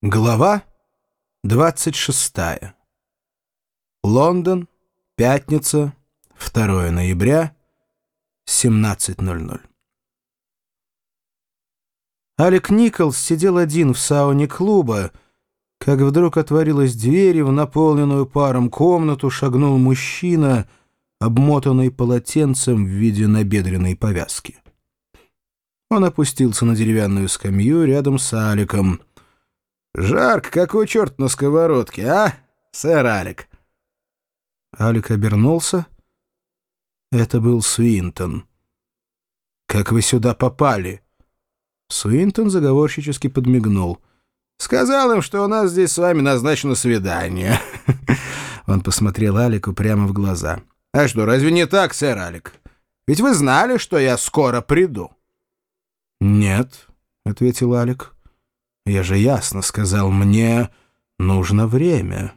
Глава 26. Лондон, пятница, 2 ноября, 17.00. Алек Николс сидел один в сауне клуба, как вдруг отворилась дверь, и в наполненную паром комнату шагнул мужчина, обмотанный полотенцем в виде набедренной повязки. Он опустился на деревянную скамью рядом с Аликом — «Жарко, какой черт на сковородке, а, сэр Алик?» Алик обернулся. Это был Свинтон. «Как вы сюда попали?» Свинтон заговорщически подмигнул. «Сказал им, что у нас здесь с вами назначено свидание». Он посмотрел Алику прямо в глаза. «А что, разве не так, сэр Алик? Ведь вы знали, что я скоро приду?» «Нет», — ответил Алик. Я же ясно сказал, мне нужно время.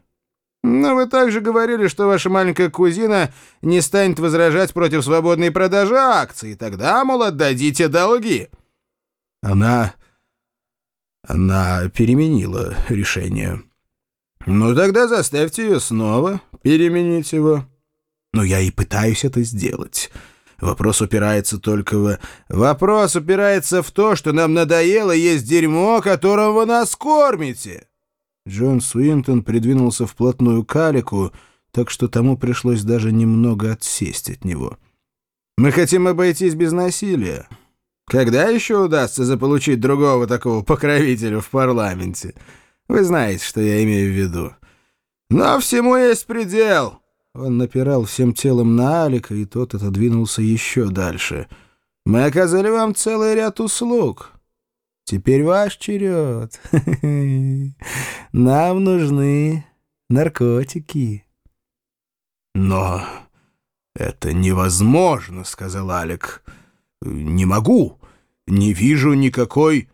Но вы также говорили, что ваша маленькая кузина не станет возражать против свободной продажи акций. Тогда, мол, отдадите долги. Она... она переменила решение. Ну, тогда заставьте ее снова переменить его. Но я и пытаюсь это сделать. Вопрос упирается только в... Вопрос упирается в то, что нам надоело есть дерьмо, которым вы нас кормите. Джон Суинтон придвинулся вплотную к Алику, так что тому пришлось даже немного отсесть от него. «Мы хотим обойтись без насилия. Когда еще удастся заполучить другого такого покровителя в парламенте? Вы знаете, что я имею в виду. Но всему есть предел». Он напирал всем телом на Алика, и тот отодвинулся еще дальше. «Мы оказали вам целый ряд услуг. Теперь ваш черед. Нам нужны наркотики». «Но это невозможно», — сказал Алик. «Не могу. Не вижу никакой...»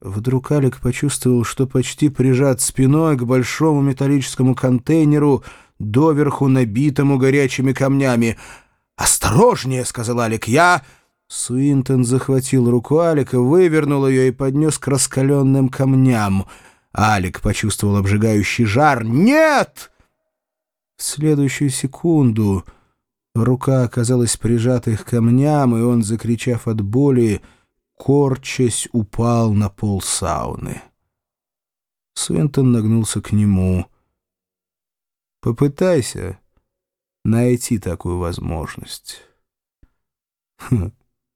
Вдруг Алик почувствовал, что почти прижат спиной к большому металлическому контейнеру — доверху набитому горячими камнями. «Осторожнее!» — сказал Алик. «Я...» Суинтон захватил руку Алика, вывернул ее и поднес к раскаленным камням. Алик почувствовал обжигающий жар. «Нет!» В следующую секунду рука оказалась прижатой к камням, и он, закричав от боли, корчась, упал на пол сауны. Суинтон нагнулся к нему — Попытайся найти такую возможность.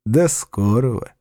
До скорого.